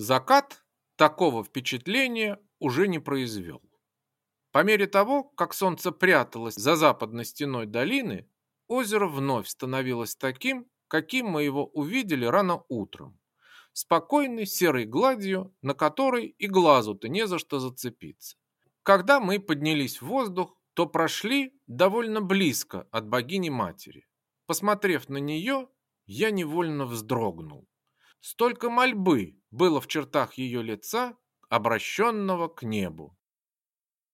Закат такого впечатления уже не произвел. По мере того, как солнце пряталось за западной стеной долины, озеро вновь становилось таким, каким мы его увидели рано утром. Спокойной серой гладью, на которой и глазу-то не за что зацепиться. Когда мы поднялись в воздух, то прошли довольно близко от богини-матери. Посмотрев на нее, я невольно вздрогнул. Столько мольбы было в чертах ее лица, обращенного к небу.